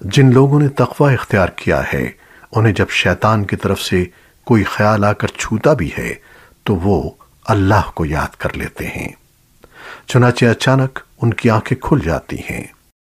جن لوگوں نے تقوی اختیار کیا ہے، انہیں جب شیطان کی طرف سے کوئی خیال آ کر چھوتا بھی ہے، تو وہ اللہ کو یاد کر لیتے ہیں۔ چنانچہ اچانک ان کی آنکھیں کھل جاتی ہیں۔